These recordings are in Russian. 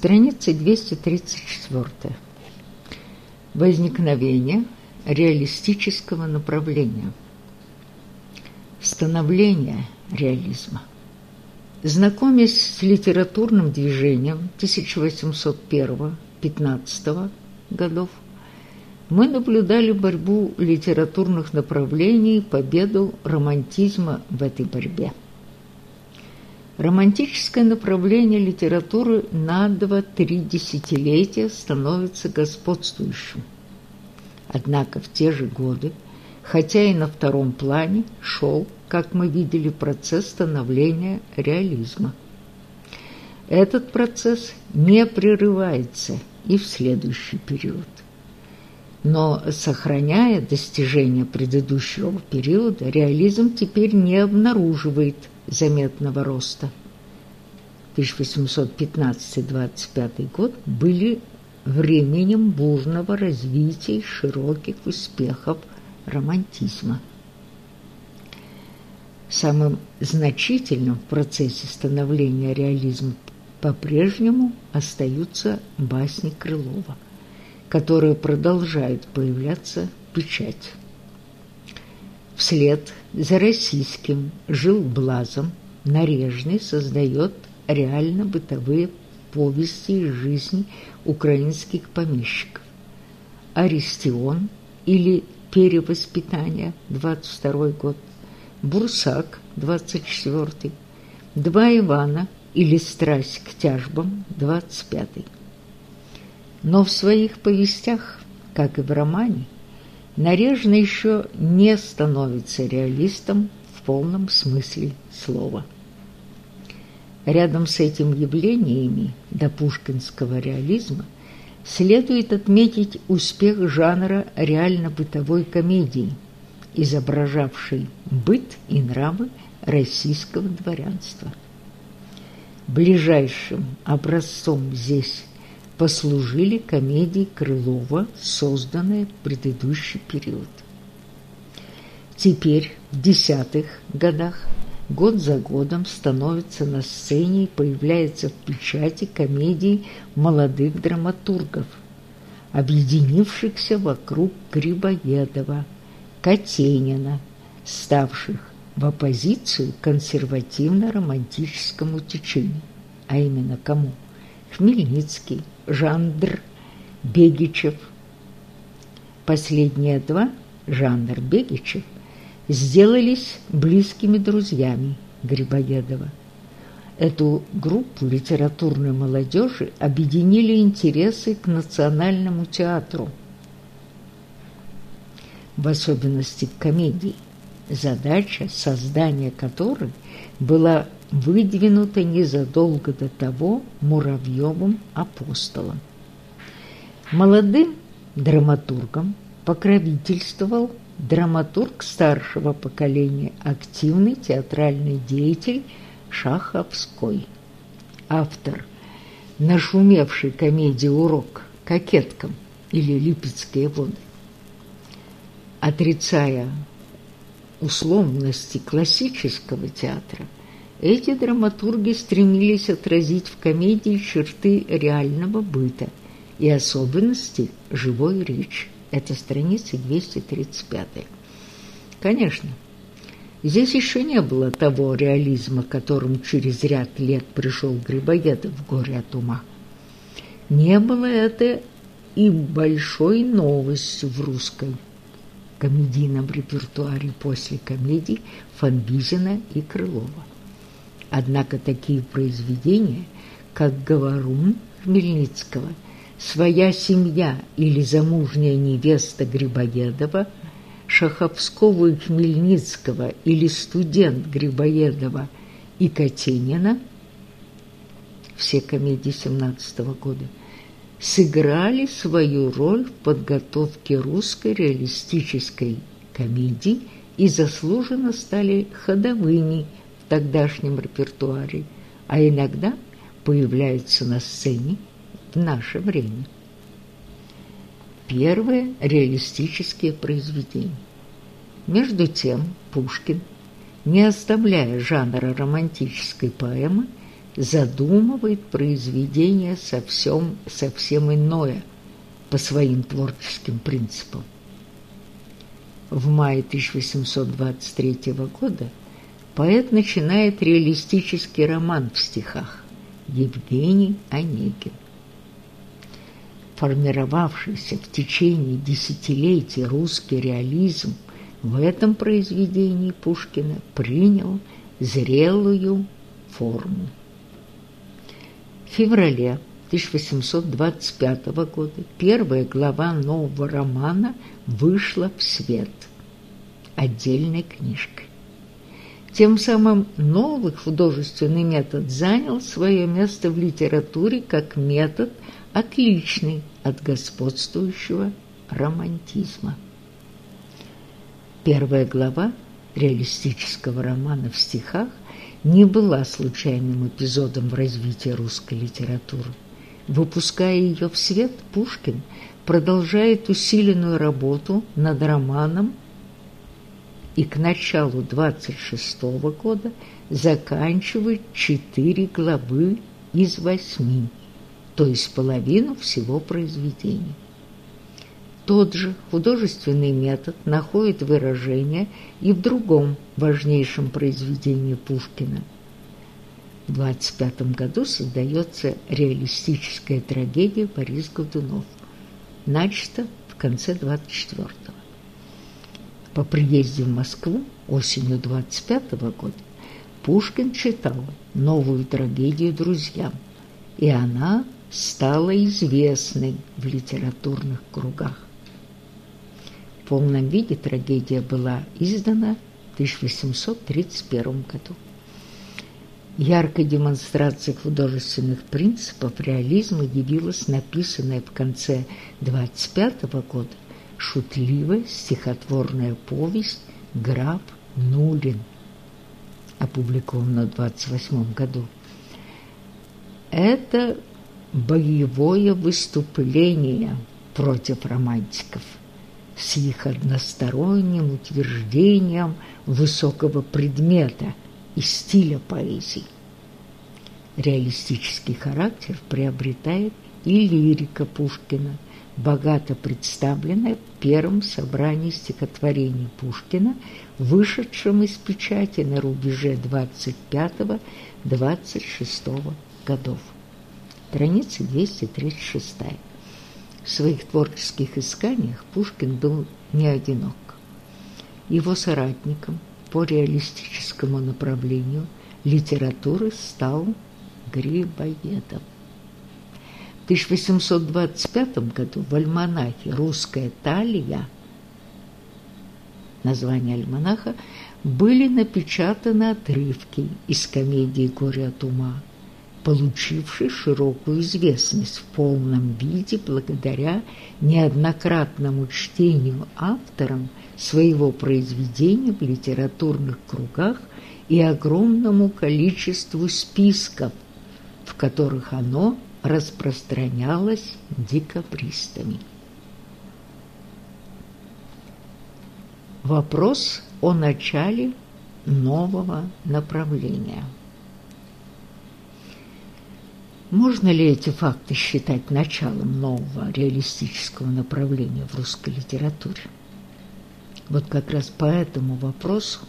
Страница 234. Возникновение реалистического направления. Становление реализма. Знакомясь с литературным движением 1801-15 годов, мы наблюдали борьбу литературных направлений и победу романтизма в этой борьбе. Романтическое направление литературы на два-три десятилетия становится господствующим. Однако в те же годы, хотя и на втором плане, шел как мы видели, процесс становления реализма. Этот процесс не прерывается и в следующий период. Но, сохраняя достижения предыдущего периода, реализм теперь не обнаруживает заметного роста. 1815-25 год были временем бурного развития и широких успехов романтизма. Самым значительным в процессе становления реализма по-прежнему остаются басни Крылова, которые продолжают появляться в печати. Вслед за российским жилблазом Нарежный создает реально-бытовые повести из жизни украинских помещиков. Аристион или Перевоспитание, 22 год, Бурсак, 24 Два Ивана или Страсть к тяжбам, 25 Но в своих повестях, как и в романе, Нарежно еще не становится реалистом в полном смысле слова. Рядом с этим явлениями до пушкинского реализма следует отметить успех жанра реально-бытовой комедии – изображавший быт и нравы российского дворянства. Ближайшим образцом здесь послужили комедии Крылова, созданные в предыдущий период. Теперь, в десятых годах, год за годом становится на сцене и появляется в печати комедии молодых драматургов, объединившихся вокруг Грибоедова – Катенина, ставших в оппозицию консервативно-романтическому течению, а именно кому? Хмельницкий, Жандр, Бегичев. Последние два, Жандр, Бегичев, сделались близкими друзьями Грибоедова. Эту группу литературной молодежи объединили интересы к национальному театру – в особенности комедии, задача создания которой была выдвинута незадолго до того Муравьевым апостолом. Молодым драматургом покровительствовал драматург старшего поколения, активный театральный деятель Шаховской, автор нашумевшей комедии «Урок» кокеткам или «Липецкие воды» отрицая условности классического театра, эти драматурги стремились отразить в комедии черты реального быта и особенности живой речи. Это страница 235. Конечно, здесь еще не было того реализма, которым через ряд лет пришел Грибоедов в «Горе от ума». Не было это и большой новостью в русской комедийном репертуаре после комедий Фанвизина и Крылова. Однако такие произведения, как «Говорун» Хмельницкого, «Своя семья» или «Замужняя невеста» Грибоедова, Шаховского и Хмельницкого или «Студент» Грибоедова и Катенина, все комедии 17 -го года – сыграли свою роль в подготовке русской реалистической комедии и заслуженно стали ходовыми тогдашнем репертуаре, а иногда появляются на сцене в наше время. Первые реалистические произведения. Между тем Пушкин, не оставляя жанра романтической поэмы, задумывает произведение совсем, совсем иное по своим творческим принципам. В мае 1823 года поэт начинает реалистический роман в стихах «Евгений Онегин». Формировавшийся в течение десятилетий русский реализм в этом произведении Пушкина принял зрелую форму. В феврале 1825 года первая глава нового романа вышла в свет отдельной книжкой. Тем самым новый художественный метод занял свое место в литературе как метод, отличный от господствующего романтизма. Первая глава реалистического романа в стихах не была случайным эпизодом в развитии русской литературы. Выпуская ее в свет, Пушкин продолжает усиленную работу над романом и к началу 26 -го года заканчивает четыре главы из восьми, то есть половину всего произведения. Тот же художественный метод находит выражение и в другом важнейшем произведении Пушкина. В 25 году создается реалистическая трагедия «Борис Годунов», начата в конце 24 -го. По приезде в Москву осенью 25 -го года Пушкин читал новую трагедию друзьям, и она стала известной в литературных кругах полном виде трагедия была издана в 1831 году. Яркой демонстрацией художественных принципов реализма явилась написанная в конце 25 года шутливая стихотворная повесть «Граф Нулин», опубликована в 28 году. Это боевое выступление против романтиков – с их односторонним утверждением высокого предмета и стиля поэзии. Реалистический характер приобретает и лирика Пушкина, богато представленная в первом собрании стихотворений Пушкина, вышедшем из печати на рубеже 25-26 годов. Страница 236. В своих творческих исканиях Пушкин был не одинок. Его соратником по реалистическому направлению литературы стал Грибоедов. В 1825 году в альманахе «Русская талия» название альманаха были напечатаны отрывки из комедии «Горе от ума», получивший широкую известность в полном виде благодаря неоднократному чтению автором своего произведения в литературных кругах и огромному количеству списков, в которых оно распространялось декабристами. Вопрос о начале нового направления – можно ли эти факты считать началом нового реалистического направления в русской литературе? Вот как раз по этому вопросу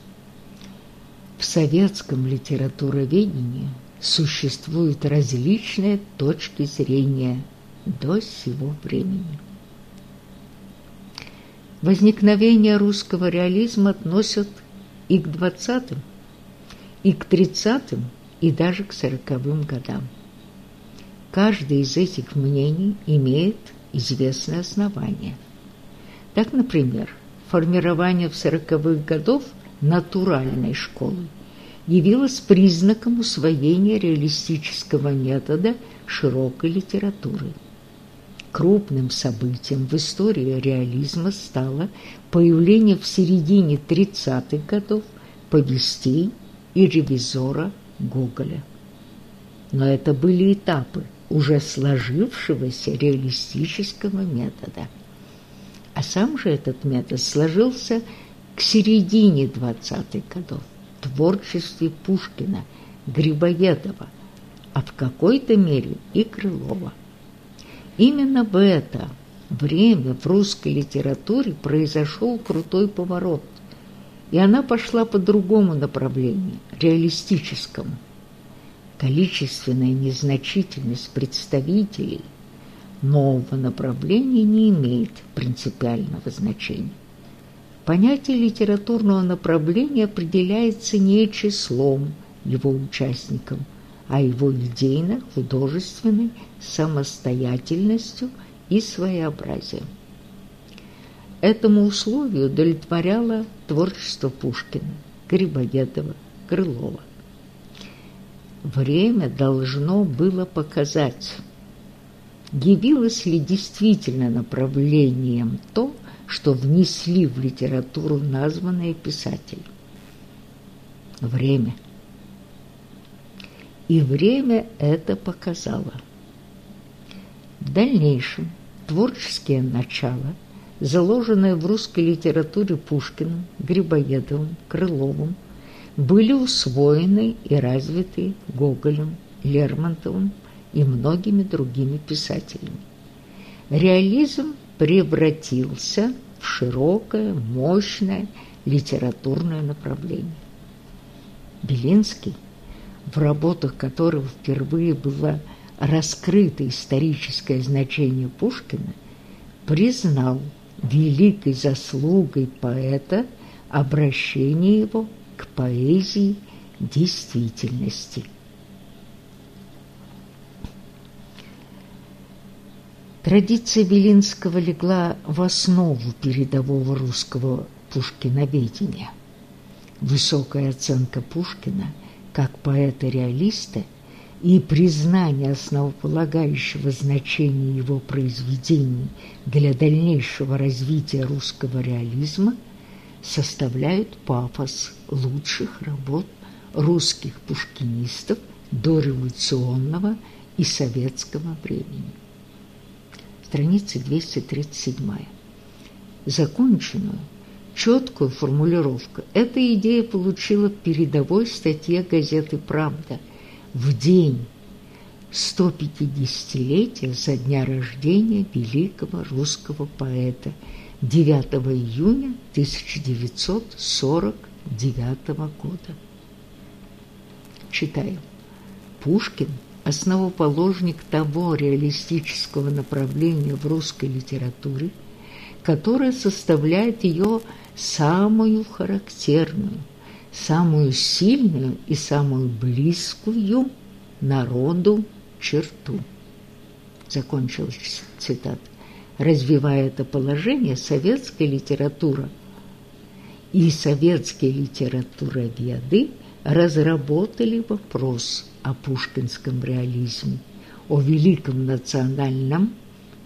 в советском литературоведении существуют различные точки зрения до сего времени. Возникновение русского реализма относят и к 20-м, и к 30-м, и даже к 40-м годам. Каждое из этих мнений имеет известное основание. Так, например, формирование в сороковых годов натуральной школы явилось признаком усвоения реалистического метода широкой литературы. Крупным событием в истории реализма стало появление в середине 30-х годов повестей и ревизора Гоголя. Но это были этапы – уже сложившегося реалистического метода. А сам же этот метод сложился к середине 20-х годов творчестве Пушкина, Грибоедова, а в какой-то мере и Крылова. Именно в это время в русской литературе произошел крутой поворот, и она пошла по другому направлению, реалистическому. Количественная незначительность представителей нового направления не имеет принципиального значения. Понятие литературного направления определяется не числом его участников, а его идейно-художественной самостоятельностью и своеобразием. Этому условию удовлетворяло творчество Пушкина, Грибоедова, Крылова. Время должно было показать, явилось ли действительно направлением то, что внесли в литературу названные писатели. Время. И время это показало. В дальнейшем творческие начала, заложенные в русской литературе Пушкиным, Грибоедовым, Крыловым, были усвоены и развиты Гоголем, Лермонтовым и многими другими писателями. Реализм превратился в широкое, мощное литературное направление. Белинский, в работах которого впервые было раскрыто историческое значение Пушкина, признал великой заслугой поэта обращение его к поэзии действительности. Традиция Белинского легла в основу передового русского пушкиноведения. Высокая оценка Пушкина как поэта-реалиста и признание основополагающего значения его произведений для дальнейшего развития русского реализма составляют пафос лучших работ русских пушкинистов дореволюционного и советского времени страница 237. Законченную, четкую формулировку эта идея получила в передовой статье газеты «Правда» в день 150-летия со дня рождения великого русского поэта 9 июня 1949 года. Читаю. Пушкин – основоположник того реалистического направления в русской литературе, которое составляет ее самую характерную, самую сильную и самую близкую народу черту. Закончилась цитата. Развивая это положение, советская литература и советские литературоведы разработали вопрос о пушкинском реализме, о великом национальном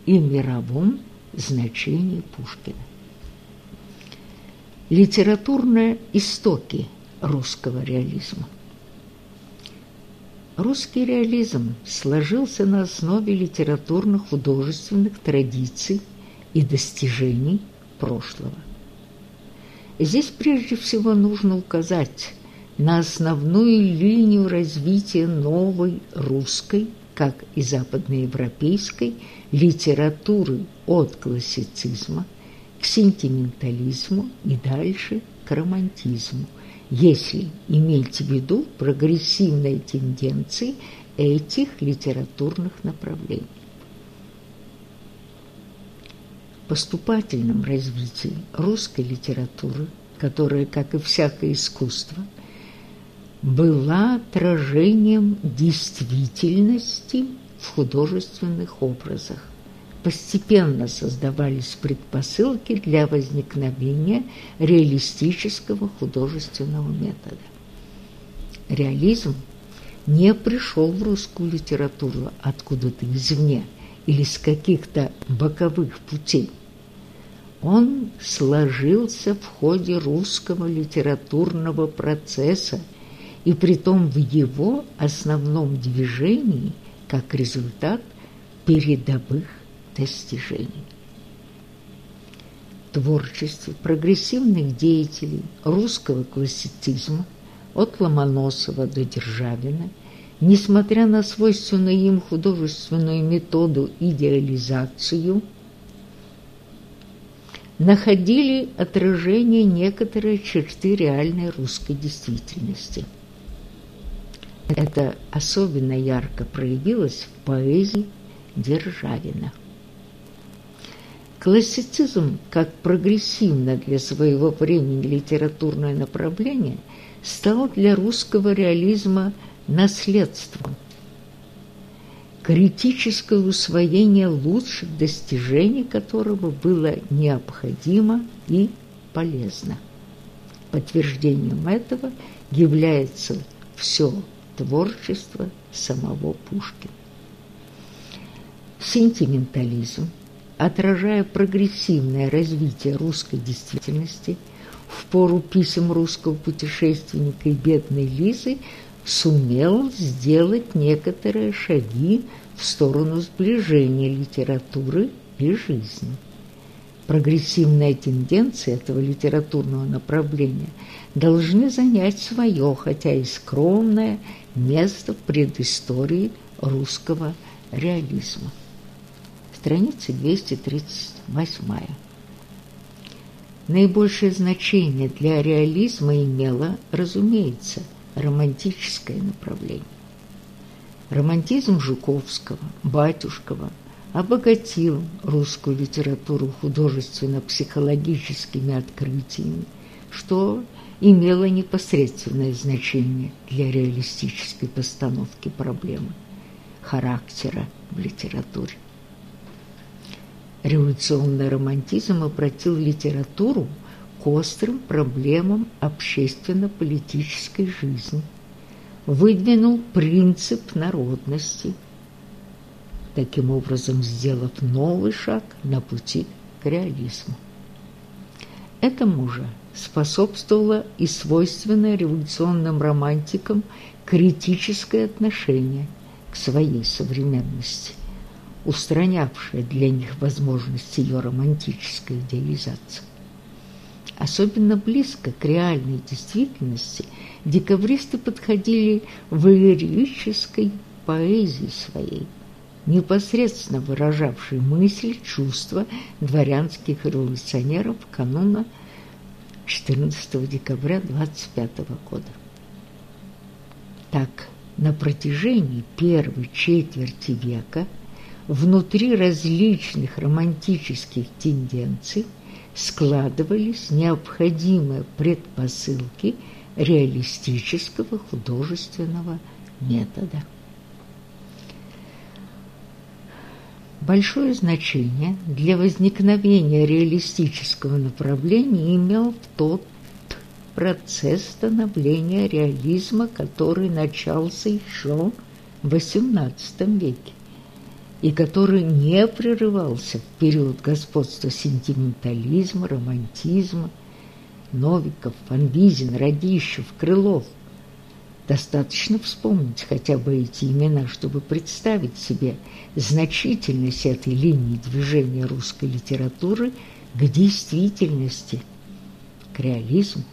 и мировом значении Пушкина. Литературные истоки русского реализма. Русский реализм сложился на основе литературных художественных традиций и достижений прошлого. Здесь прежде всего нужно указать на основную линию развития новой русской, как и западноевропейской, литературы от классицизма к сентиментализму и дальше к романтизму, если иметь в виду прогрессивные тенденции этих литературных направлений. В поступательном развитии русской литературы, которая, как и всякое искусство, была отражением действительности в художественных образах. Постепенно создавались предпосылки для возникновения реалистического художественного метода. Реализм не пришел в русскую литературу откуда-то извне или с каких-то боковых путей. Он сложился в ходе русского литературного процесса и притом в его основном движении как результат передовых достижений. Творчество прогрессивных деятелей русского классицизма от Ломоносова до Державина несмотря на свойственную им художественную методу идеализацию, находили отражение некоторые черты реальной русской действительности. Это особенно ярко проявилось в поэзии Державина. Классицизм, как прогрессивно для своего времени литературное направление, стал для русского реализма наследством. Критическое усвоение лучших достижений которого было необходимо и полезно. Подтверждением этого является все творчество самого Пушкина. Сентиментализм – отражая прогрессивное развитие русской действительности, в пору писем русского путешественника и бедной Лизы сумел сделать некоторые шаги в сторону сближения литературы и жизни. Прогрессивные тенденции этого литературного направления должны занять свое, хотя и скромное, место в предыстории русского реализма страница 238. Наибольшее значение для реализма имело, разумеется, романтическое направление. Романтизм Жуковского, Батюшкова обогатил русскую литературу художественно-психологическими открытиями, что имело непосредственное значение для реалистической постановки проблемы характера в литературе. Революционный романтизм обратил литературу к острым проблемам общественно-политической жизни, выдвинул принцип народности, таким образом сделав новый шаг на пути к реализму. Этому же способствовало и свойственное революционным романтикам критическое отношение к своей современности – устранявшая для них возможность ее романтической идеализации. Особенно близко к реальной действительности декабристы подходили в лирической поэзии своей, непосредственно выражавшей мысли, чувства дворянских революционеров кануна 14 декабря 25 года. Так, на протяжении первой четверти века – внутри различных романтических тенденций складывались необходимые предпосылки реалистического художественного метода. Большое значение для возникновения реалистического направления имел тот процесс становления реализма, который начался еще в XVIII веке и который не прерывался в период господства сентиментализма, романтизма, Новиков, Фанвизин, Радищев, Крылов. Достаточно вспомнить хотя бы эти имена, чтобы представить себе значительность этой линии движения русской литературы к действительности, к реализму.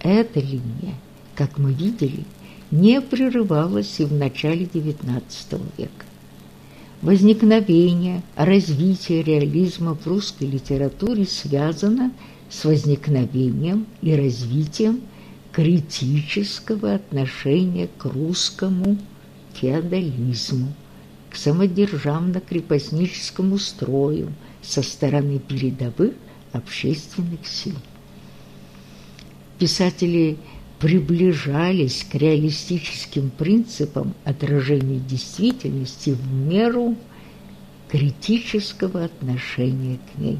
Эта линия, как мы видели, не прерывалась и в начале XIX века возникновение, развитие реализма в русской литературе связано с возникновением и развитием критического отношения к русскому феодализму, к самодержавно-крепостническому строю со стороны передовых общественных сил. Писатели приближались к реалистическим принципам отражения действительности в меру критического отношения к ней,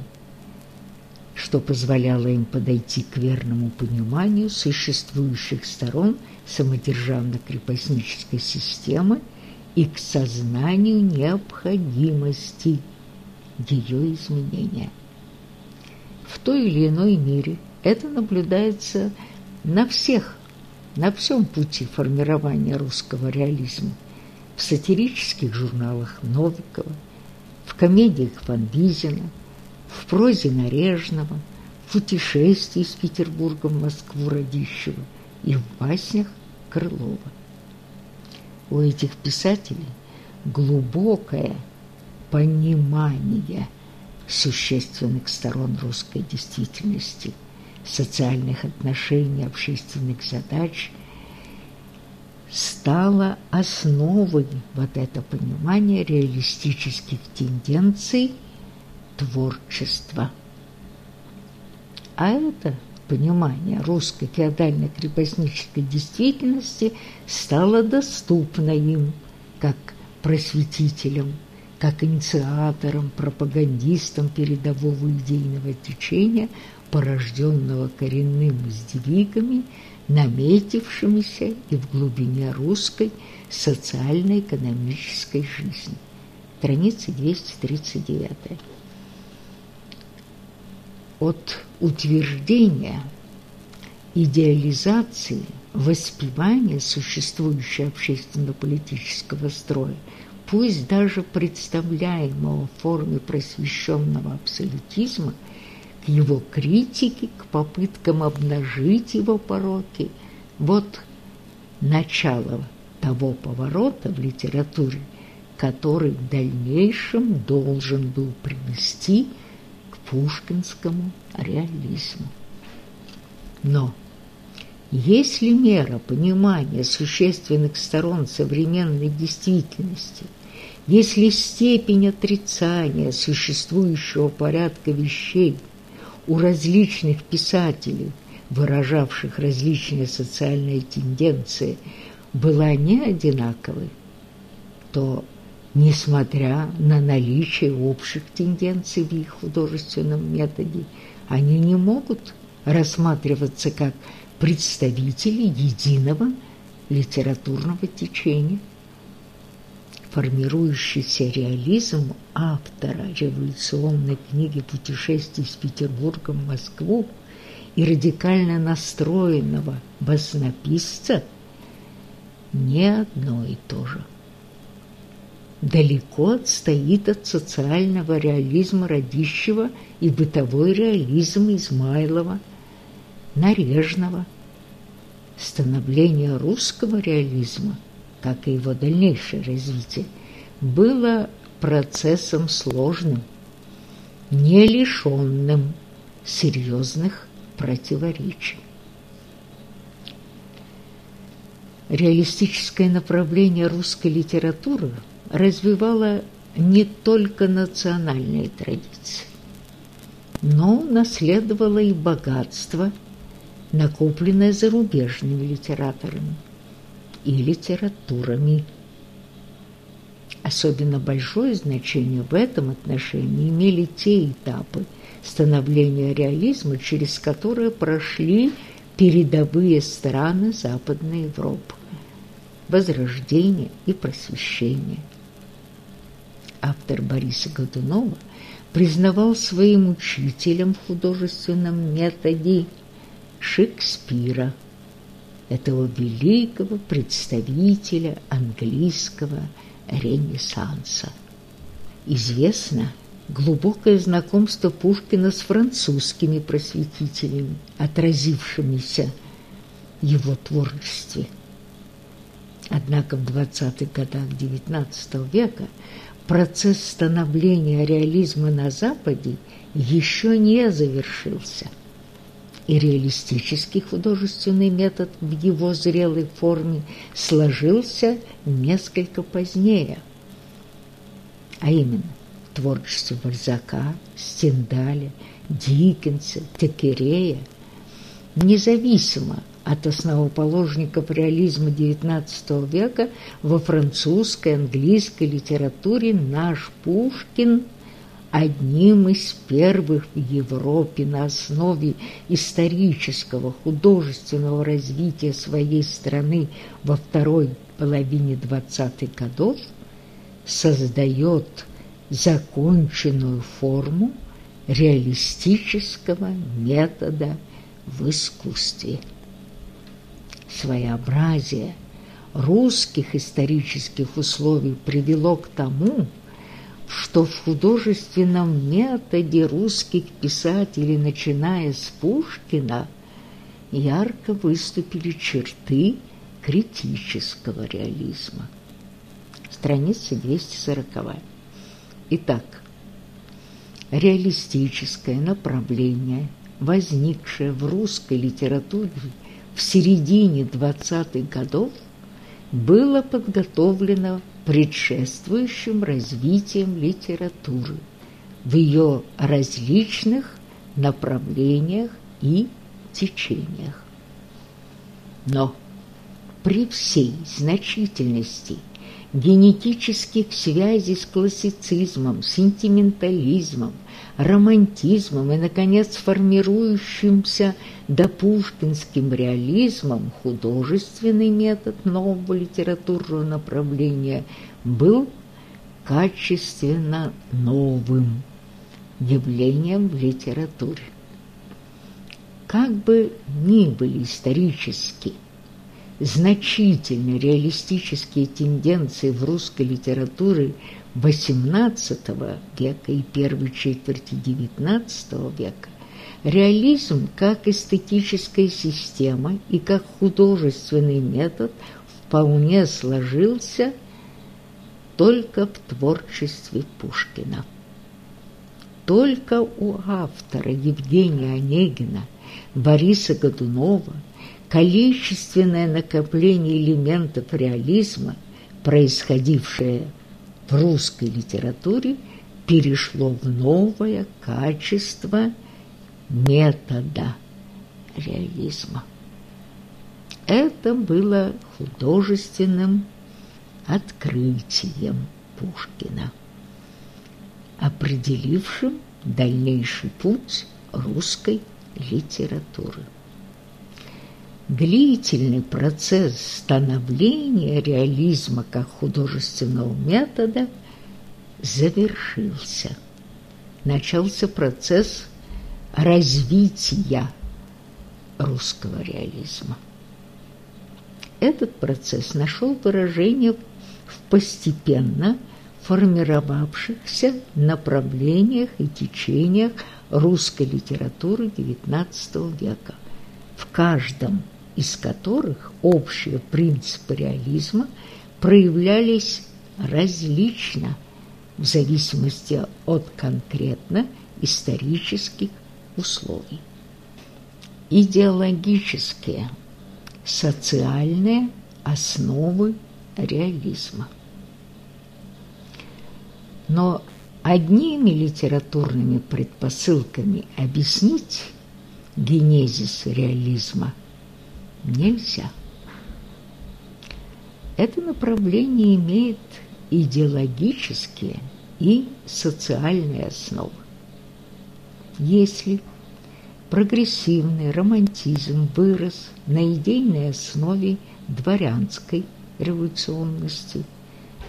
что позволяло им подойти к верному пониманию существующих сторон самодержавно-крепостнической системы и к сознанию необходимости ее изменения. В той или иной мере это наблюдается на всех, на всем пути формирования русского реализма, в сатирических журналах Новикова, в комедиях Фанвизина, в прозе Нарежного, в путешествии из Петербурга в Москву Радищева и в баснях Крылова. у этих писателей глубокое понимание существенных сторон русской действительности, социальных отношений, общественных задач, стало основой вот это понимание реалистических тенденций творчества. А это понимание русской феодально-крепостнической действительности стало доступно им как просветителям, как инициаторам, пропагандистам передового идейного течения, порожденного коренными сдвигами, наметившимися и в глубине русской социально-экономической жизни. Страница 239 от утверждения, идеализации, воспевания существующего общественно-политического строя, пусть даже представляемого в форме просвещенного абсолютизма, к его критике, к попыткам обнажить его пороки, вот начало того поворота в литературе, который в дальнейшем должен был привести пушкинскому реализму. Но если мера понимания существенных сторон современной действительности, если степень отрицания существующего порядка вещей у различных писателей, выражавших различные социальные тенденции, была не одинаковой, то Несмотря на наличие общих тенденций в их художественном методе, они не могут рассматриваться как представители единого литературного течения. Формирующийся реализм автора революционной книги «Путешествие из Петербурга в Москву» и радикально настроенного баснописца не одно и то же далеко отстоит от социального реализма Радищева и бытовой реализм Измайлова, Нарежного. Становление русского реализма, как и его дальнейшее развитие, было процессом сложным, не лишенным серьезных противоречий. Реалистическое направление русской литературы – развивала не только национальные традиции, но наследовала и богатство, накопленное зарубежными литераторами и литературами. Особенно большое значение в этом отношении имели те этапы становления реализма, через которые прошли передовые страны Западной Европы – Возрождение и Просвещение – автор Бориса Годунова, признавал своим учителем в художественном методе Шекспира, этого великого представителя английского ренессанса. Известно глубокое знакомство Пушкина с французскими просветителями, отразившимися в его творчестве. Однако в 20-х годах XIX века процесс становления реализма на Западе еще не завершился, и реалистический художественный метод в его зрелой форме сложился несколько позднее, а именно в творчестве Бальзака, Стендаля, Диккенса, Текерея, независимо от основоположников реализма XIX века во французской, английской литературе наш Пушкин одним из первых в Европе на основе исторического художественного развития своей страны во второй половине 20-х годов создает законченную форму реалистического метода в искусстве своеобразие русских исторических условий привело к тому, что в художественном методе русских писателей, начиная с Пушкина, ярко выступили черты критического реализма – страница 240. Итак, реалистическое направление, возникшее в русской литературе в середине 20-х годов, было подготовлено предшествующим развитием литературы в ее различных направлениях и течениях. Но при всей значительности генетических связей с классицизмом, сентиментализмом, романтизмом и, наконец, формирующимся допушкинским реализмом художественный метод нового литературного направления был качественно новым явлением в литературе. Как бы ни были исторически значительно реалистические тенденции в русской литературе XVIII века и первой четверти XIX века, реализм как эстетическая система и как художественный метод вполне сложился только в творчестве Пушкина. Только у автора Евгения Онегина, Бориса Годунова – количественное накопление элементов реализма, происходившее в русской литературе, перешло в новое качество метода реализма. Это было художественным открытием Пушкина, определившим дальнейший путь русской литературы длительный процесс становления реализма как художественного метода завершился. Начался процесс развития русского реализма. Этот процесс нашел выражение в постепенно формировавшихся направлениях и течениях русской литературы XIX века. В каждом из которых общие принципы реализма проявлялись различно в зависимости от конкретно исторических условий. Идеологические, социальные основы реализма. Но одними литературными предпосылками объяснить генезис реализма – нельзя. Это направление имеет идеологические и социальные основы. Если прогрессивный романтизм вырос на идейной основе дворянской революционности,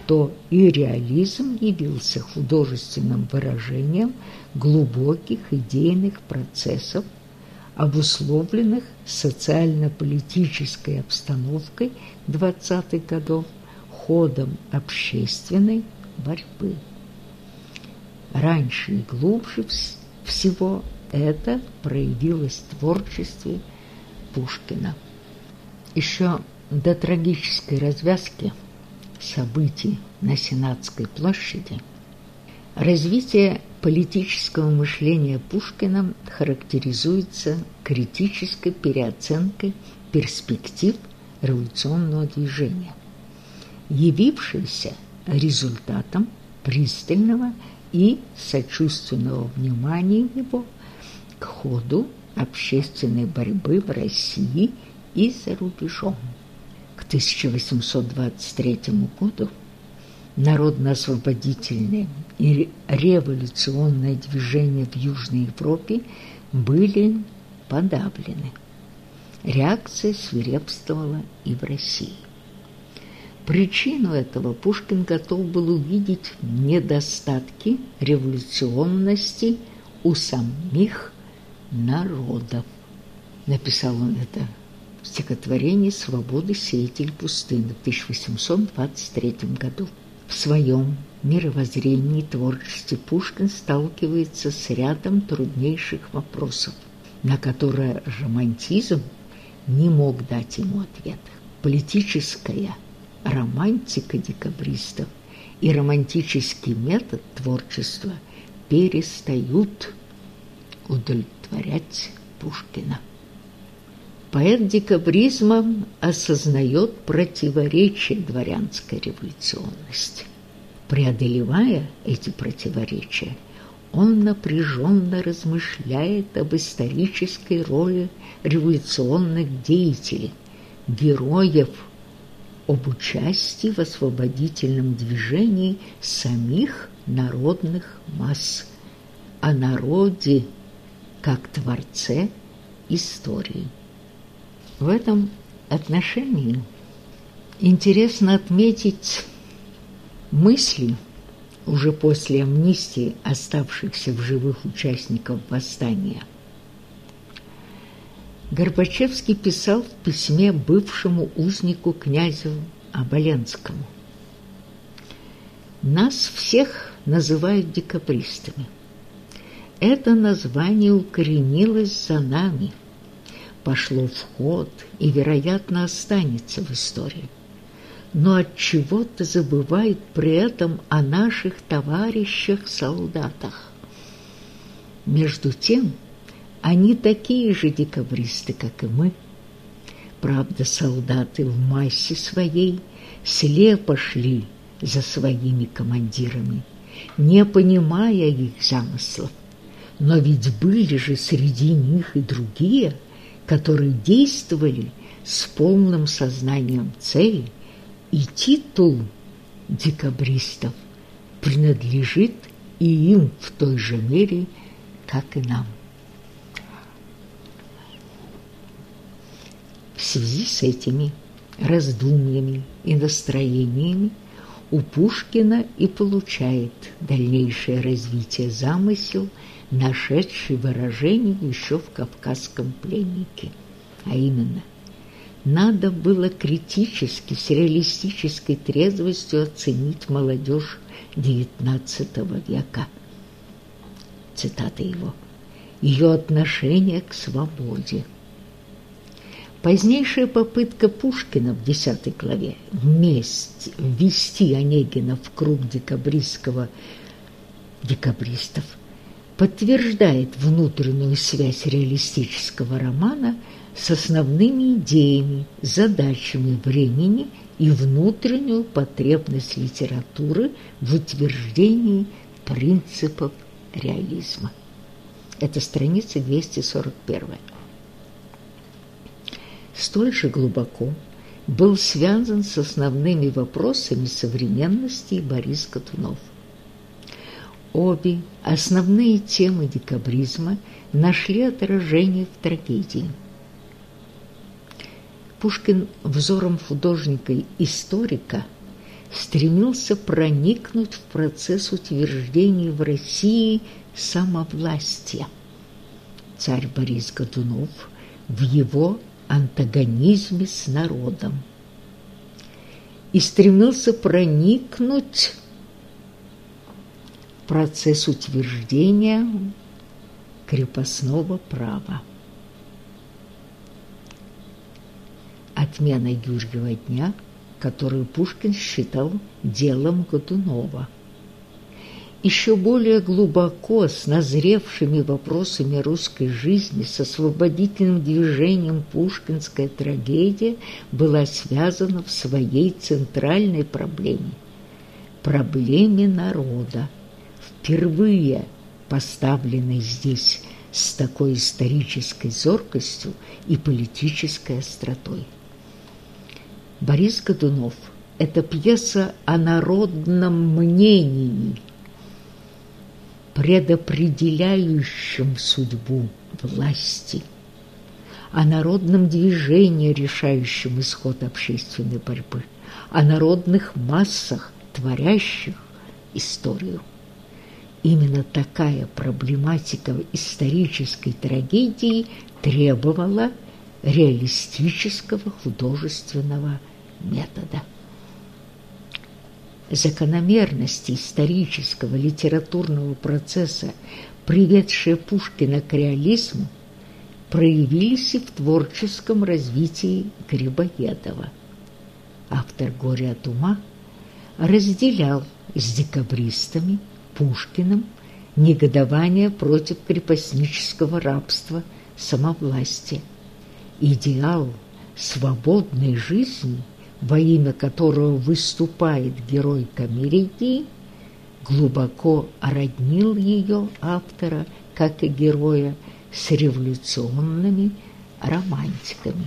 то и реализм явился художественным выражением глубоких идейных процессов обусловленных социально-политической обстановкой 20-х годов, ходом общественной борьбы. Раньше и глубже всего это проявилось в творчестве Пушкина. Еще до трагической развязки событий на Сенатской площади развитие политического мышления Пушкина характеризуется критической переоценкой перспектив революционного движения, явившейся результатом пристального и сочувственного внимания его к ходу общественной борьбы в России и за рубежом. К 1823 году народно-освободительные и революционное движение в Южной Европе были подавлены. Реакция свирепствовала и в России. Причину этого Пушкин готов был увидеть в недостатке революционности у самих народов. Написал он это в стихотворении «Свободы сеятель пустыны» в 1823 году. В своем мировоззрении творчестве Пушкин сталкивается с рядом труднейших вопросов, на которые романтизм не мог дать ему ответа. Политическая романтика декабристов и романтический метод творчества перестают удовлетворять Пушкина. Поэт декабризма осознает противоречия дворянской революционности. Преодолевая эти противоречия, он напряженно размышляет об исторической роли революционных деятелей, героев, об участии в освободительном движении самих народных масс, о народе как творце истории. В этом отношении интересно отметить мысли, уже после амнистии оставшихся в живых участников восстания. Горбачевский писал в письме бывшему узнику князю Оболенскому. «Нас всех называют декабристами. Это название укоренилось за нами, пошло в ход и, вероятно, останется в истории но от чего-то забывают при этом о наших товарищах-солдатах. Между тем, они такие же декабристы, как и мы. Правда, солдаты в массе своей слепо шли за своими командирами, не понимая их замыслов. Но ведь были же среди них и другие, которые действовали с полным сознанием цели – и титул декабристов принадлежит и им в той же мере, как и нам. В связи с этими раздумьями и настроениями у Пушкина и получает дальнейшее развитие замысел, нашедший выражение еще в «Кавказском пленнике», а именно надо было критически, с реалистической трезвостью оценить молодежь XIX века. Цитата его. Ее отношение к свободе. Позднейшая попытка Пушкина в десятой главе вместе ввести Онегина в круг декабристского декабристов подтверждает внутреннюю связь реалистического романа с основными идеями, задачами времени и внутреннюю потребность литературы в утверждении принципов реализма. Это страница 241. Столь же глубоко был связан с основными вопросами современности Борис Катунов. Обе основные темы декабризма нашли отражение в трагедии – Пушкин взором художника-историка стремился проникнуть в процесс утверждения в России самовластия. Царь Борис Годунов в его антагонизме с народом и стремился проникнуть процесс утверждения крепостного права. отмена Юрьева дня, которую Пушкин считал делом Годунова. Еще более глубоко с назревшими вопросами русской жизни, с освободительным движением пушкинская трагедия была связана в своей центральной проблеме – проблеме народа, впервые поставленной здесь с такой исторической зоркостью и политической остротой. Борис Годунов – это пьеса о народном мнении, предопределяющем судьбу власти, о народном движении, решающем исход общественной борьбы, о народных массах, творящих историю. Именно такая проблематика исторической трагедии требовала реалистического художественного метода. Закономерности исторического литературного процесса, приведшие Пушкина к реализму, проявились и в творческом развитии Грибоедова. Автор «Горе от ума» разделял с декабристами Пушкиным негодование против крепостнического рабства, самовластия. Идеал свободной жизни, во имя которого выступает герой комедии, глубоко роднил ее автора, как и героя, с революционными романтиками.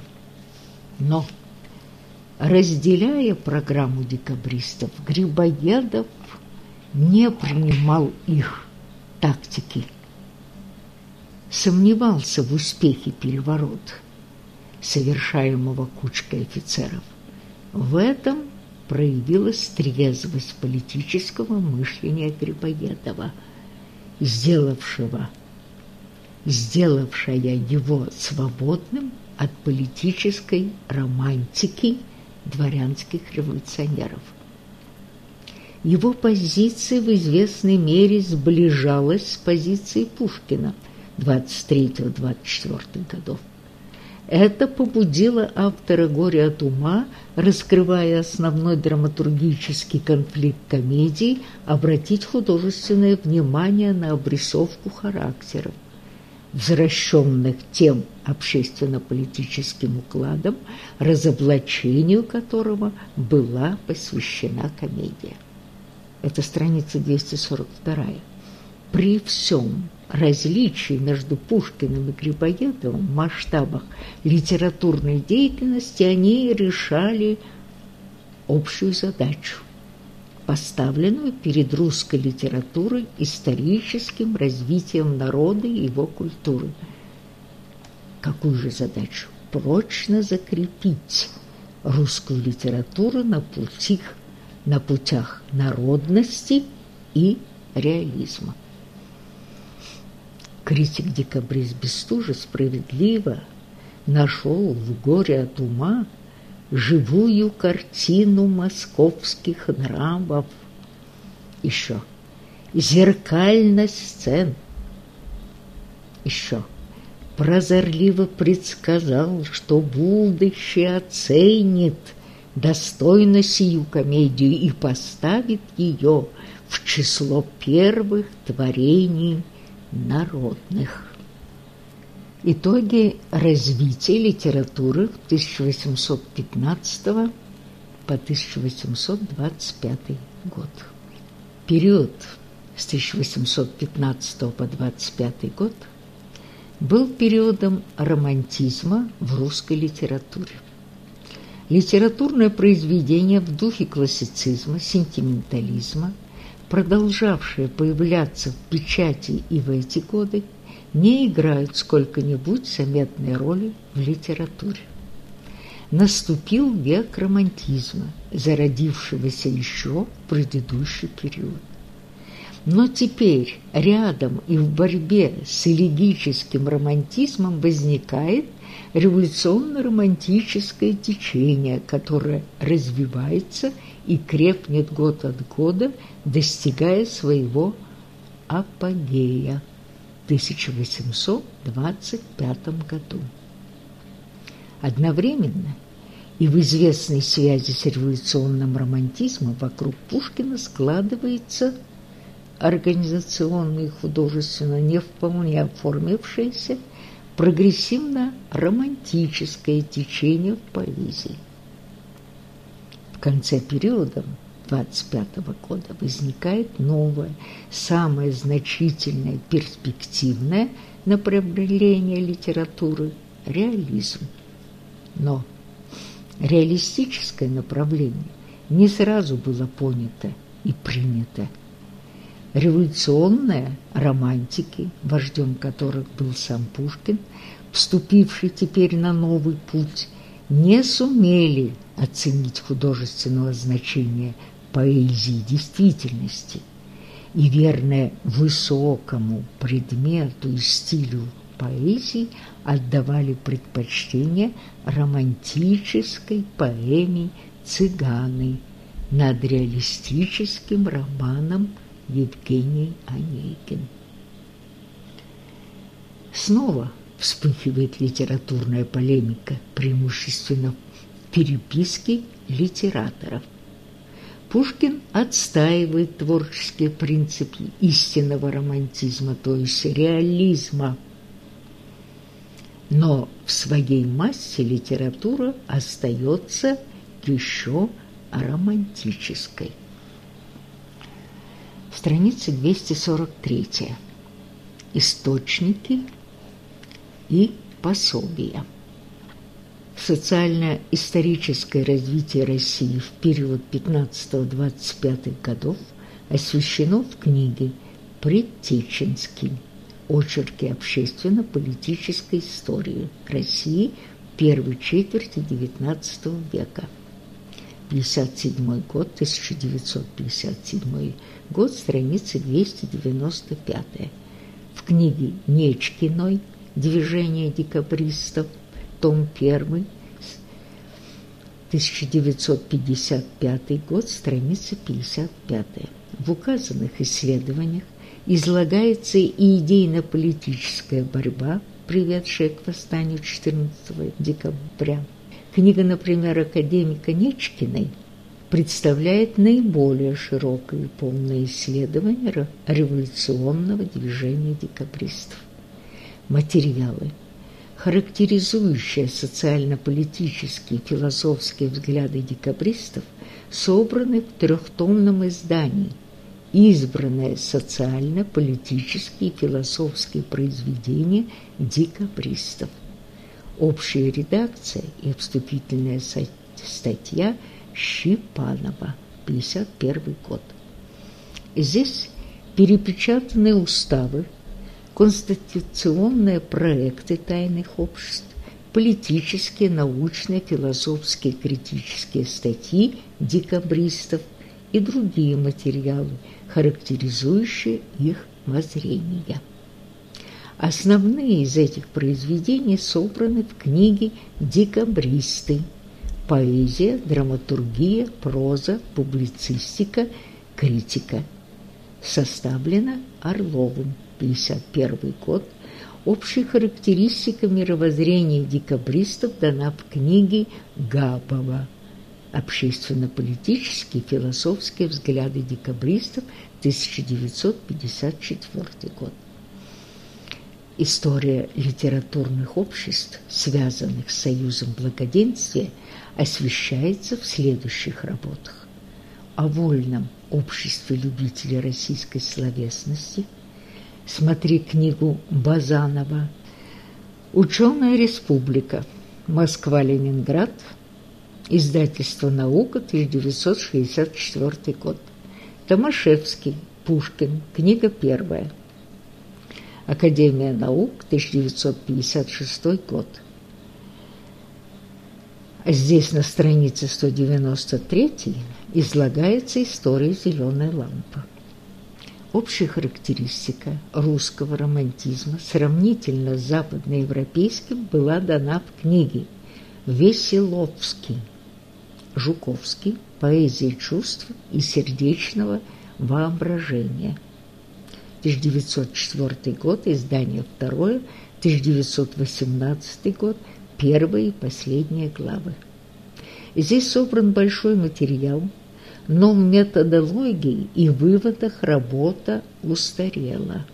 Но, разделяя программу декабристов, Грибоедов не принимал их тактики, сомневался в успехе переворота, совершаемого кучкой офицеров. В этом проявилась трезвость политического мышления Грибоедова, сделавшего, сделавшая его свободным от политической романтики дворянских революционеров. Его позиция в известной мере сближалась с позицией Пушкина 23-24 годов. Это побудило автора «Горе от ума», раскрывая основной драматургический конфликт комедии, обратить художественное внимание на обрисовку характеров, возвращенных тем общественно-политическим укладом, разоблачению которого была посвящена комедия. Это страница 242. При всем различий между Пушкиным и Грибоедовым в масштабах литературной деятельности они решали общую задачу, поставленную перед русской литературой историческим развитием народа и его культуры. Какую же задачу? Прочно закрепить русскую литературу на путях, на путях народности и реализма. Критик-декабрист Бестужа справедливо нашел в горе от ума живую картину московских нравов. Еще зеркальность сцен. Еще прозорливо предсказал, что будущее оценит достойно сию комедию и поставит ее в число первых творений народных. Итоги развития литературы 1815 по 1825 год. Период с 1815 по 25 год был периодом романтизма в русской литературе. Литературное произведение в духе классицизма, сентиментализма – продолжавшие появляться в печати и в эти годы, не играют сколько-нибудь заметной роли в литературе. Наступил век романтизма, зародившегося еще в предыдущий период. Но теперь рядом и в борьбе с элегическим романтизмом возникает революционно-романтическое течение, которое развивается и крепнет год от года, достигая своего апогея в 1825 году. Одновременно и в известной связи с революционным романтизмом вокруг Пушкина складывается организационно и художественно не вполне оформившееся прогрессивно-романтическое течение в поэзии конце периода 25 года возникает новое, самое значительное, перспективное направление литературы – реализм. Но реалистическое направление не сразу было понято и принято. Революционные романтики, вождем которых был сам Пушкин, вступивший теперь на новый путь, не сумели оценить художественного значения поэзии действительности. И верное высокому предмету и стилю поэзии отдавали предпочтение романтической поэме «Цыганы» над реалистическим романом Евгений Онегин. Снова вспыхивает литературная полемика, преимущественно переписки литераторов. Пушкин отстаивает творческие принципы истинного романтизма, то есть реализма. Но в своей массе литература остается еще романтической. Страница 243. Источники и пособия. Социально-историческое развитие России в период 15-25 годов освещено в книге «Предтеченский. Очерки общественно-политической истории России первой четверти XIX века». 57 год, 1957 год, страница 295. В книге Нечкиной «Движение декабристов» том 1, 1955 год, страница 55. В указанных исследованиях излагается и идейно-политическая борьба, приведшая к восстанию 14 декабря. Книга, например, академика Нечкиной представляет наиболее широкое и полное исследование революционного движения декабристов. Материалы – характеризующая социально-политические и философские взгляды декабристов, собраны в трехтомном издании «Избранные социально-политические и философские произведения декабристов». Общая редакция и вступительная статья Щипанова, 51 год. Здесь перепечатаны уставы конституционные проекты тайных обществ, политические, научные, философские, критические статьи декабристов и другие материалы, характеризующие их воззрения. Основные из этих произведений собраны в книге «Декабристы. Поэзия, драматургия, проза, публицистика, критика». Составлена Орловым. 1951 год, общая характеристика мировоззрения декабристов дана в книге Габова «Общественно-политические философские взгляды декабристов, 1954 год». История литературных обществ, связанных с Союзом Благоденствия, освещается в следующих работах. О вольном обществе любителей российской словесности – Смотри книгу Базанова. Ученая республика. Москва-Ленинград. Издательство «Наука», 1964 год. Томашевский, Пушкин, книга первая. Академия наук, 1956 год. Здесь на странице 193 излагается история зеленой лампы. Общая характеристика русского романтизма сравнительно с западноевропейским была дана в книге «Веселовский», Жуковский «Поэзия чувств и сердечного воображения». 1904 год, издание второе, 1918 год, первые и последние главы. Здесь собран большой материал – но в методологии и выводах работа устарела.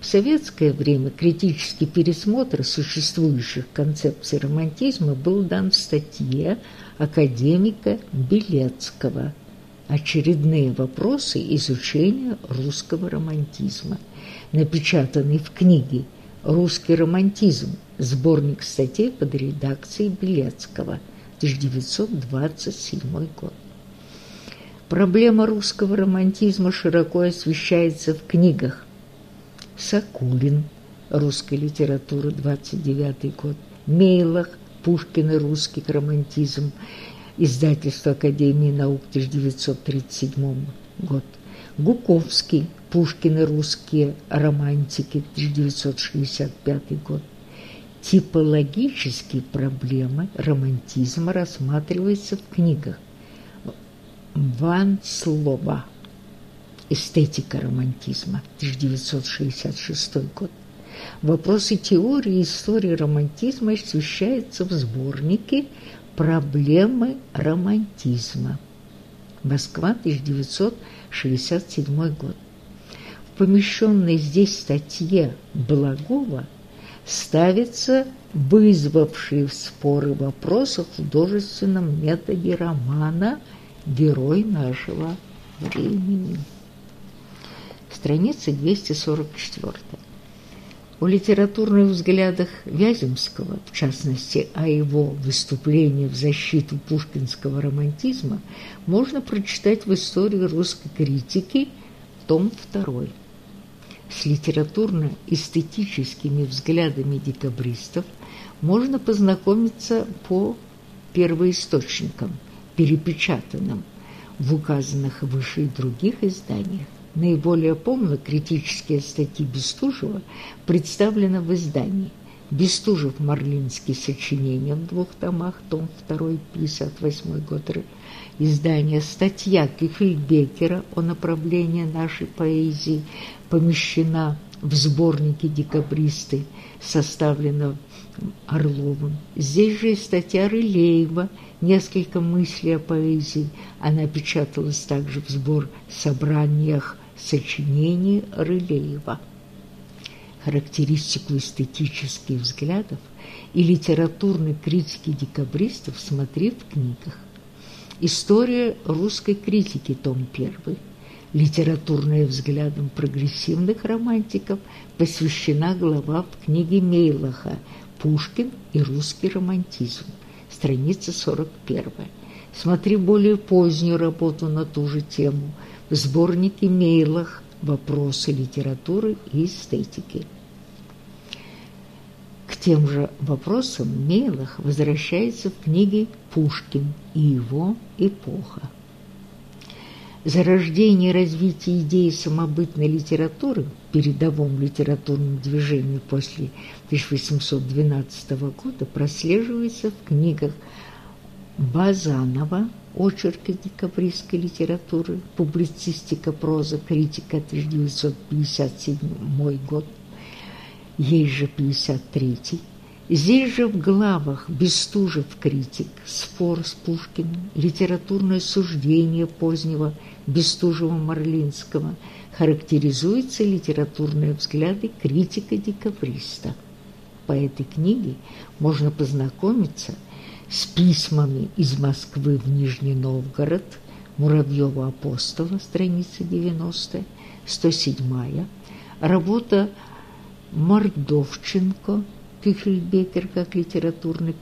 В советское время критический пересмотр существующих концепций романтизма был дан в статье академика Белецкого «Очередные вопросы изучения русского романтизма», напечатанный в книге «Русский романтизм. Сборник статей под редакцией Белецкого», 1927 год. Проблема русского романтизма широко освещается в книгах. Сакулин, русская литература, 29 год. Мейлах, Пушкин и русский романтизм, издательство Академии наук, 1937 год. Гуковский, Пушкин и русские романтики, 1965 год. Типологические проблемы романтизма рассматриваются в книгах Ван Слова. Эстетика романтизма, 1966 год. Вопросы теории и истории романтизма освещаются в сборнике «Проблемы романтизма». Москва, 1967 год. В помещенной здесь статье Благова ставится вызвавший споры вопрос о художественном методе романа «Герой нашего времени». Страница 244. О литературных взглядах Вяземского, в частности, о его выступлении в защиту пушкинского романтизма, можно прочитать в истории русской критики, том 2 с литературно-эстетическими взглядами декабристов можно познакомиться по первоисточникам, перепечатанным в указанных выше других изданиях. Наиболее полно критические статьи Бестужева представлены в издании. Бестужев «Марлинские сочинения» в двух томах, том 2, 58 год издания, статья Кюхельбекера о направлении нашей поэзии помещена в сборнике «Декабристы», составлена Орловым. Здесь же и статья Рылеева «Несколько мыслей о поэзии». Она печаталась также в сбор собраниях сочинений Рылеева. Характеристику эстетических взглядов и литературной критики декабристов смотри в книгах. История русской критики, том 1. Литературная взглядом прогрессивных романтиков посвящена глава в книге Мейлаха «Пушкин и русский романтизм», страница 41. Смотри более позднюю работу на ту же тему в сборнике Мейлах «Вопросы литературы и эстетики». К тем же вопросам Мейлах возвращается в книге «Пушкин и его эпоха». Зарождение и развитие идеи самобытной литературы в передовом литературном движении после 1812 года прослеживается в книгах Базанова «Очерки декабристской литературы», «Публицистика проза», «Критика», 1957 год, ей же 53 Здесь же в главах Бестужев критик, спор с Пушкиным, литературное суждение позднего Бестужева-Марлинского характеризуются литературные взгляды критика-декабриста. По этой книге можно познакомиться с письмами из Москвы в Нижний Новгород Муравьева апостола, страница 90, 107, работа Мордовченко Кюхельбекер как литературный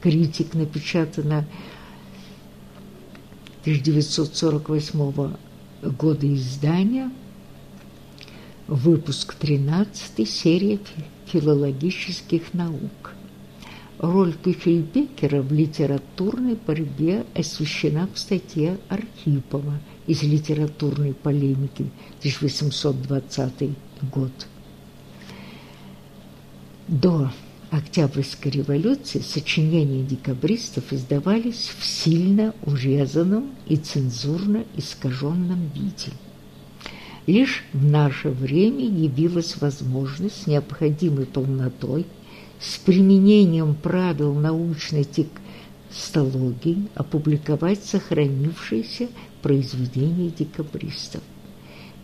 критик, напечатана 1948 года издания, выпуск 13, серия филологических наук. Роль Кюхельбекера в литературной борьбе освещена в статье Архипова из литературной полемики 1820 год. До Октябрьской революции сочинения декабристов издавались в сильно урезанном и цензурно искаженном виде. Лишь в наше время явилась возможность с необходимой полнотой, с применением правил научной текстологии опубликовать сохранившиеся произведения декабристов.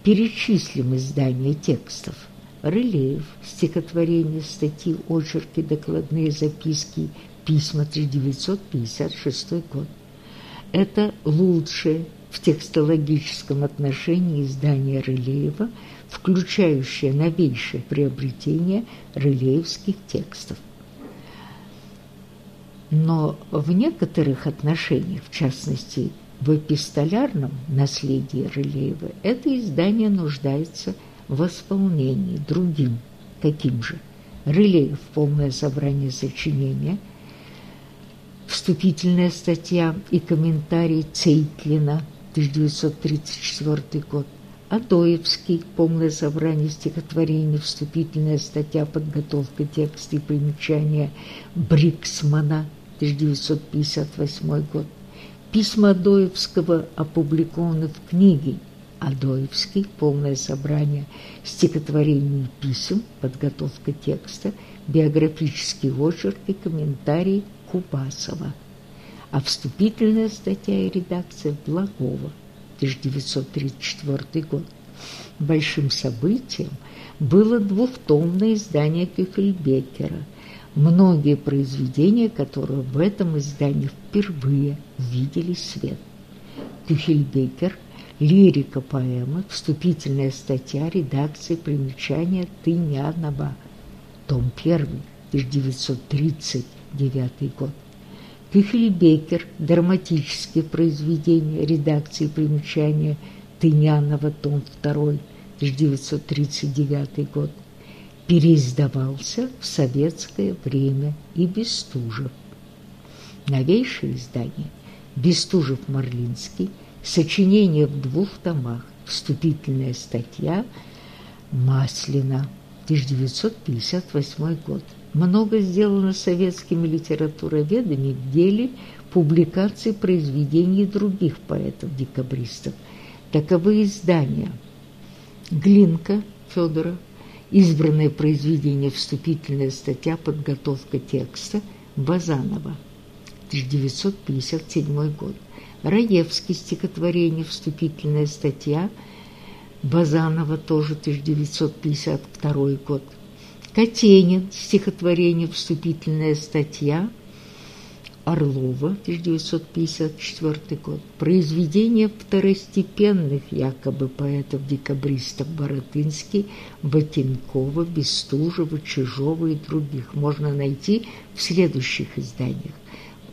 Перечислим издания текстов – Рылеев, стихотворения, статьи, очерки, докладные записки, письма 1956 год. Это лучшее в текстологическом отношении издание Рылеева, включающее новейшее приобретение рылеевских текстов. Но в некоторых отношениях, в частности в эпистолярном наследии Рылеева, это издание нуждается в в другим, таким же. Рылеев «Полное собрание сочинения», вступительная статья и комментарий Цейтлина, 1934 год, Адоевский «Полное собрание стихотворений», вступительная статья «Подготовка текста и примечания» Бриксмана, 1958 год, письма Адоевского опубликованы в книге Адоевский, полное собрание стихотворений и писем, подготовка текста, биографический очерк и комментарий Кубасова. а вступительная статья и редакция Благова, 1934 год. Большим событием было двухтомное издание Кюхельбекера, многие произведения которого в этом издании впервые видели свет. Кюхельбекер – лирика поэмы, вступительная статья редакции примечания Тынянова, том 1, 1939 год. Кюхельбекер – драматические произведения редакции примечания Тынянова, том 2, 1939 год. Переиздавался в советское время и Бестужев. Новейшее издание Бестужев-Марлинский, сочинение в двух томах, вступительная статья Маслина, 1958 год. Много сделано советскими литературоведами в деле публикации произведений других поэтов-декабристов. Таковы издания Глинка Федора, избранное произведение «Вступительная статья. Подготовка текста» Базанова, 1957 год. Раевский стихотворение «Вступительная статья» Базанова, тоже 1952 год. Катенин, стихотворение «Вступительная статья» Орлова, 1954 год. Произведения второстепенных якобы поэтов-декабристов Боротынский, Ботинкова, Бестужева, Чижова и других можно найти в следующих изданиях.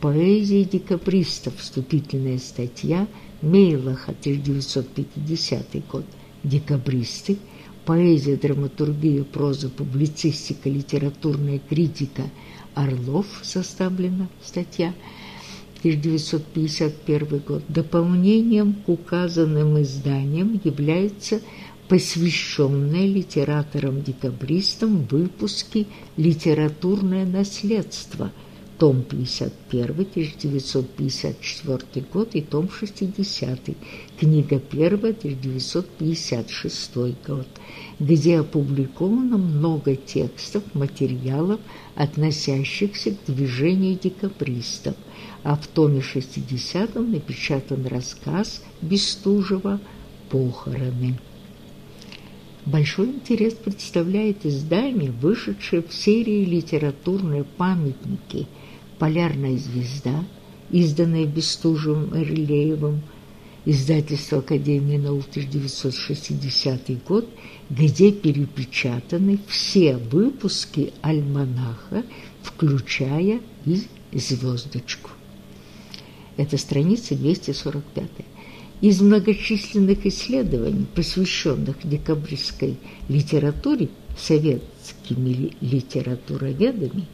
Поэзия декабристов, вступительная статья Мейлаха, 1950 год. Декабристы – поэзия, драматургия, проза, публицистика, литературная критика Орлов составлена статья 1951 год. Дополнением к указанным изданиям является посвященные литераторам-декабристам выпуски «Литературное наследство», том 51, 1954 год и том 60, книга 1, 1956 год где опубликовано много текстов, материалов, относящихся к движению декабристов, а в томе 60 напечатан рассказ Бестужева «Похороны». Большой интерес представляет издание, вышедшее в серии «Литературные памятники» «Полярная звезда», изданное Бестужевым Эрлеевым, издательство Академии наук 1960 год, где перепечатаны все выпуски альманаха, включая и звездочку. Это страница 245. Из многочисленных исследований, посвященных декабристской литературе советскими литературоведами,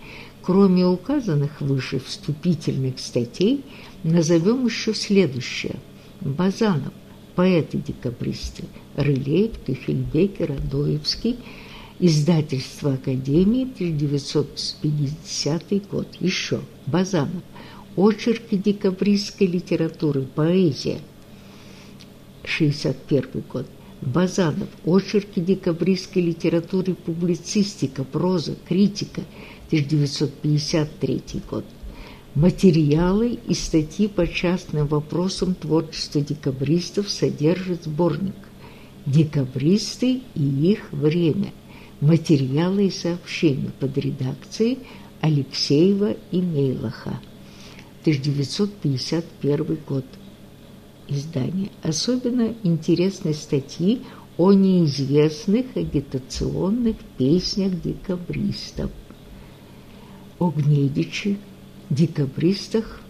кроме указанных выше вступительных статей, назовем еще следующее – Базанов, поэты-декабристы, Рылеев, Кефельбекер, Адоевский, издательство Академии, 1950 год. Еще Базанов, очерки декабристской литературы, поэзия, 61 год. Базанов, очерки декабристской литературы, публицистика, проза, критика, 1953 год. Материалы и статьи по частным вопросам творчества декабристов содержит сборник «Декабристы и их время. Материалы и сообщения» под редакцией Алексеева и Мейлаха. 1951 год. Издание. Особенно интересны статьи о неизвестных агитационных песнях декабристов. О Гнедиче, декабристах,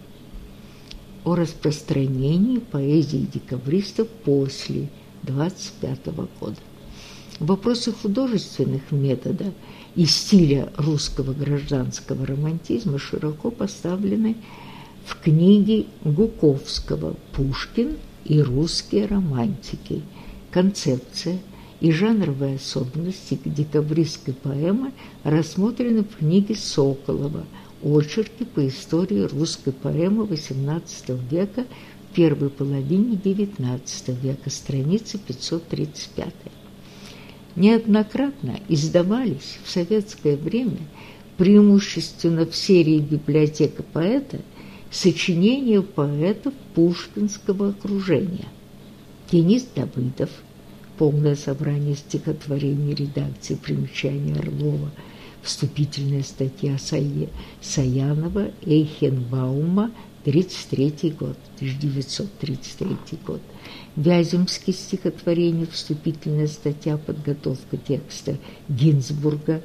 о распространении поэзии декабристов после 25 года. Вопросы художественных методов и стиля русского гражданского романтизма широко поставлены в книге Гуковского «Пушкин и русские романтики. Концепция и жанровые особенности декабристской поэмы рассмотрены в книге Соколова очерки по истории русской поэмы XVIII века в первой половине XIX века, страница 535. Неоднократно издавались в советское время преимущественно в серии «Библиотека поэта» Сочинения поэтов пушкинского окружения. Денис Давыдов. Полное собрание стихотворений редакции примечания Орлова. Вступительная статья Саянова, Эйхенбаума, 33 год, 1933 год. Вяземский стихотворение, вступительная статья, подготовка текста Гинзбурга,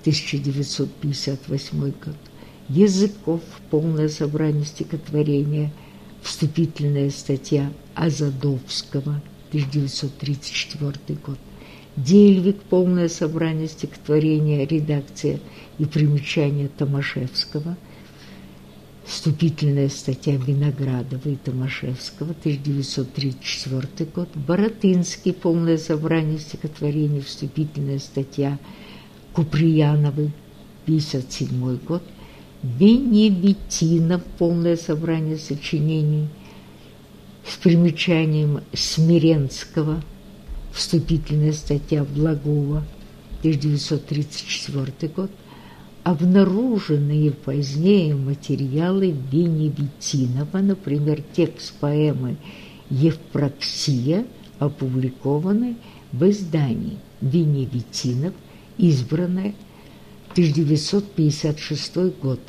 1958 год. Языков, полное собрание стихотворения, вступительная статья Азадовского, 1934 год. Дельвик, полное собрание стихотворения, редакция и примечания Томашевского – Вступительная статья Виноградова и Томашевского, 1934 год. Боротынский, полное собрание стихотворений, вступительная статья Куприяновой, 1957 год. Веневитинов, полное собрание сочинений с примечанием Смиренского, вступительная статья Благова, 1934 год обнаруженные позднее материалы Веневитинова, например, текст поэмы «Евпроксия», опубликованный в издании «Веневитинов», избранное 1956 год,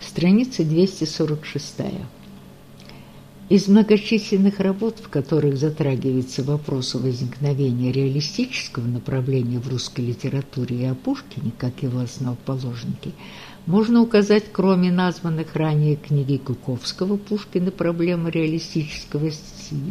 страница 246. Из многочисленных работ, в которых затрагивается вопрос возникновения реалистического направления в русской литературе и о Пушкине, как его основоположники, можно указать, кроме названных ранее книги Куковского «Пушкина. Проблема реалистического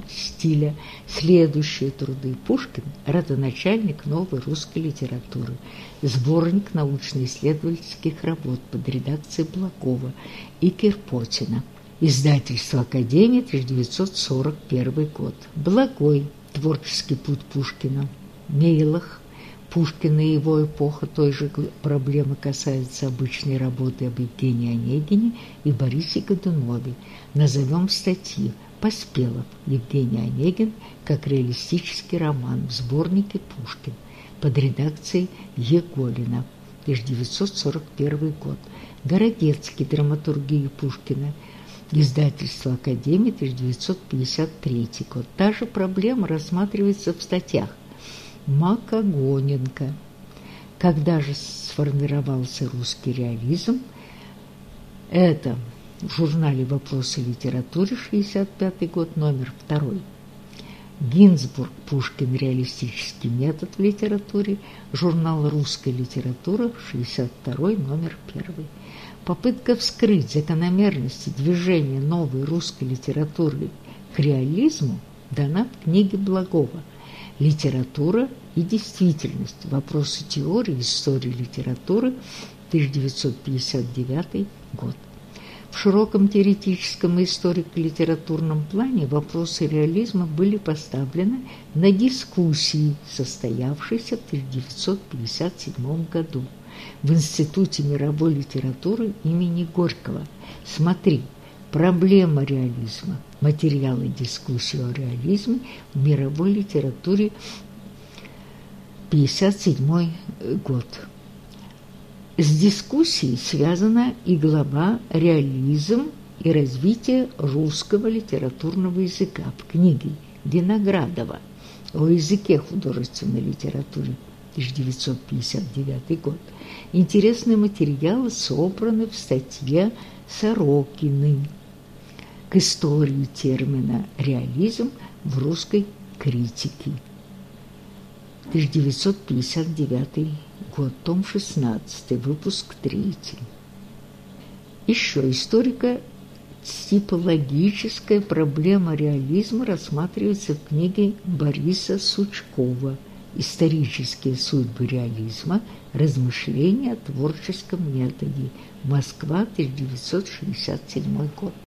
стиля», следующие труды Пушкин «Родоначальник новой русской литературы», сборник научно-исследовательских работ под редакцией Блакова и Кирпотина – Издательство Академии, 1941 год. Благой. Творческий путь Пушкина. Мейлах. Пушкина и его эпоха той же проблемы касается обычной работы об Евгении Онегине и Борисе Годунове. Назовем статьи «Поспелов. Евгений Онегин. Как реалистический роман» в сборнике «Пушкин» под редакцией Еголина. 1941 год. Городецкий. Драматургия Пушкина. Издательство Академии, 1953 год. Та же проблема рассматривается в статьях Макогоненко. Когда же сформировался русский реализм? Это в журнале «Вопросы литературы», 65 год, номер 2. Гинзбург, Пушкин, реалистический метод в литературе, журнал «Русская литература», 62 номер 1. Попытка вскрыть закономерности движения новой русской литературы к реализму дана в книге Благова «Литература и действительность. Вопросы теории истории литературы. 1959 год». В широком теоретическом и историко-литературном плане вопросы реализма были поставлены на дискуссии, состоявшейся в 1957 году в Институте мировой литературы имени Горького. Смотри, проблема реализма, материалы дискуссии о реализме в мировой литературе 57 год. С дискуссией связана и глава «Реализм и развитие русского литературного языка» в книге Виноградова о языке художественной литературы 1959 год. Интересные материалы собраны в статье Сорокины к истории термина «реализм» в русской критике. 1959 год, том 16, выпуск 3. Еще историка типологическая проблема реализма рассматривается в книге Бориса Сучкова «Исторические судьбы реализма. Размышления о творческом методе. Москва, 1967 год».